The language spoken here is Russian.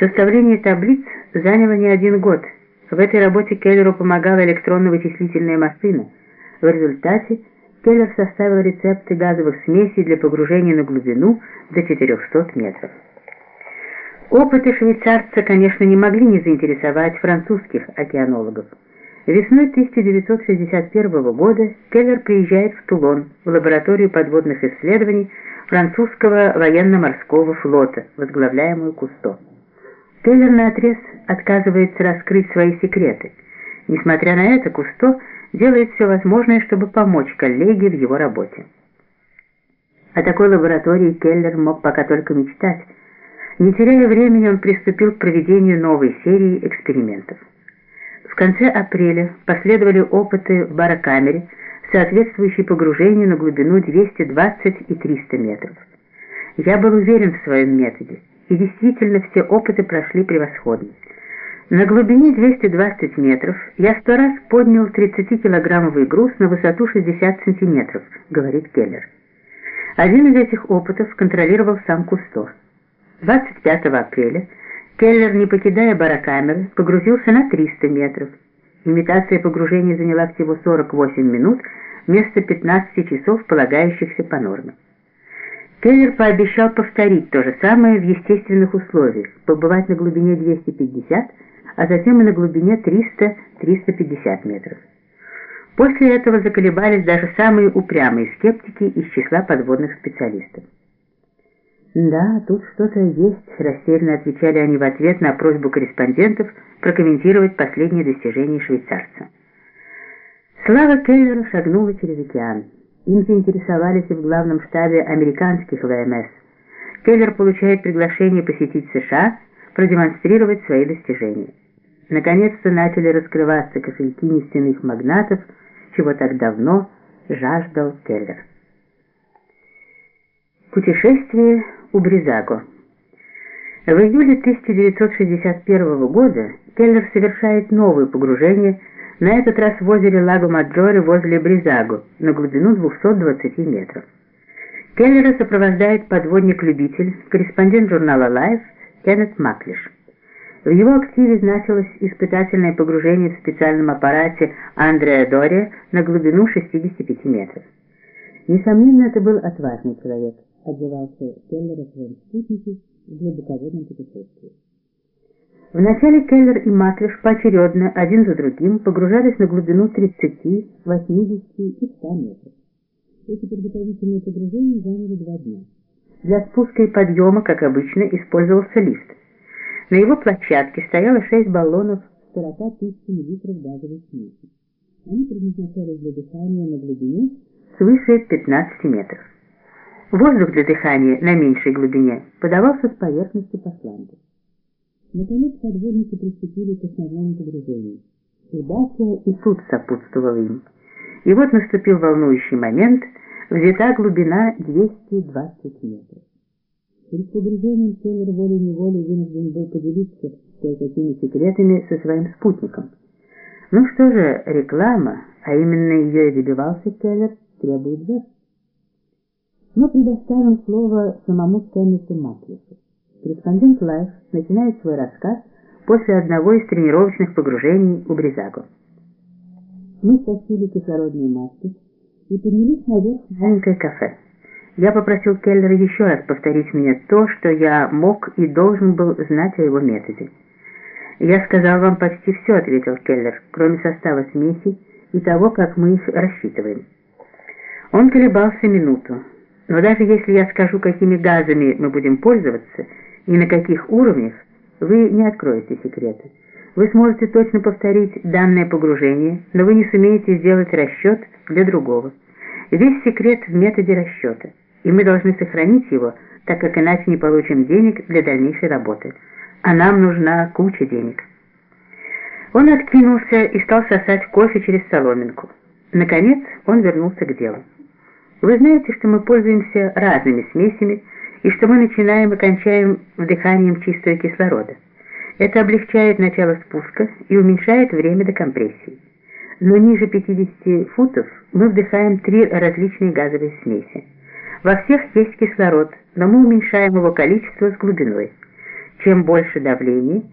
Составление таблиц заняло не один год. В этой работе Келлеру помогала электронно-вычислительная машина. В результате Келлер составил рецепты газовых смесей для погружения на глубину до 400 метров. Опыты швейцарца, конечно, не могли не заинтересовать французских океанологов. Весной 1961 года Келлер приезжает в Тулон, в лабораторию подводных исследований французского военно-морского флота, возглавляемую Кусто. Келлер наотрез отказывается раскрыть свои секреты. Несмотря на это, Кусто делает все возможное, чтобы помочь коллеге в его работе. О такой лаборатории Келлер мог пока только мечтать. Не теряя времени, он приступил к проведению новой серии экспериментов. В конце апреля последовали опыты в барокамере, соответствующие погружению на глубину 220 и 300 метров. Я был уверен в своем методе. И действительно, все опыты прошли превосходно. На глубине 220 метров я сто раз поднял 30-килограммовый груз на высоту 60 сантиметров, говорит Келлер. Один из этих опытов контролировал сам Кусто. 25 апреля Келлер, не покидая барокамеры, погрузился на 300 метров. Имитация погружения заняла всего 48 минут вместо 15 часов, полагающихся по норме. Келлер пообещал повторить то же самое в естественных условиях, побывать на глубине 250, а затем и на глубине 300-350 метров. После этого заколебались даже самые упрямые скептики из числа подводных специалистов. «Да, тут что-то есть», — растерянно отвечали они в ответ на просьбу корреспондентов прокомментировать последние достижения швейцарца. Слава Келлера шагнула через океан. Им заинтересовались и в главном штабе американских ВМС. Келлер получает приглашение посетить США, продемонстрировать свои достижения. Наконец-то начали раскрываться кошельки нефтяных магнатов, чего так давно жаждал Келлер. Путешествие у Бризаго В июле 1961 года Келлер совершает новое погружение на этот раз в озере Лаго-Маджоре возле Бризаго, на глубину 220 метров. Келлера сопровождает подводник-любитель, корреспондент журнала Life Кеннет Маклиш. В его активе значилось испытательное погружение в специальном аппарате Андреа Дори на глубину 65 метров. Несомненно, это был отважный человек, отзывался Келлер о своем спутнике в глубоководном путешествии. Вначале Келлер и Маклиш поочередно, один за другим, погружались на глубину 30, 80 и 100 метров. Эти подготовительные погружения заняли два дня. Для спуска и подъема, как обычно, использовался лифт. На его площадке стояло шесть баллонов 40 тысяч литров газовой смеси. Они предназначались для дыхания на глубине свыше 15 метров. Воздух для дыхания на меньшей глубине подавался с поверхности по шлангу. Наконец подводники приступили к основному погружению. Удача и тут сопутствовала им. И вот наступил волнующий момент, взята глубина 220 метров. Перед погружением Келлер волей-неволей вынужден был поделиться кое-какими секретами со своим спутником. Ну что же, реклама, а именно ее и добивался Келлер, требует жертв. Но предоставим слово самому Кеннету Маклису. Корреспондент Life начинает свой рассказ после одного из тренировочных погружений у Бризаго. Мы стащили кислородные маски и поднялись наверх в маленькое кафе. Я попросил Келлера еще раз повторить мне то, что я мог и должен был знать о его методе. «Я сказал вам почти все», — ответил Келлер, «кроме состава смеси и того, как мы их рассчитываем». Он колебался минуту. «Но даже если я скажу, какими газами мы будем пользоваться, и на каких уровнях, вы не откроете секреты. Вы сможете точно повторить данное погружение, но вы не сумеете сделать расчет для другого. Весь секрет в методе расчета, и мы должны сохранить его, так как иначе не получим денег для дальнейшей работы. А нам нужна куча денег. Он откинулся и стал сосать кофе через соломинку. Наконец он вернулся к делу. Вы знаете, что мы пользуемся разными смесями, и что мы начинаем и кончаем вдыханием чистого кислорода. Это облегчает начало спуска и уменьшает время до компрессии. Но ниже 50 футов мы вдыхаем три различные газовые смеси. Во всех есть кислород, но мы уменьшаем его количество с глубиной. Чем больше давление,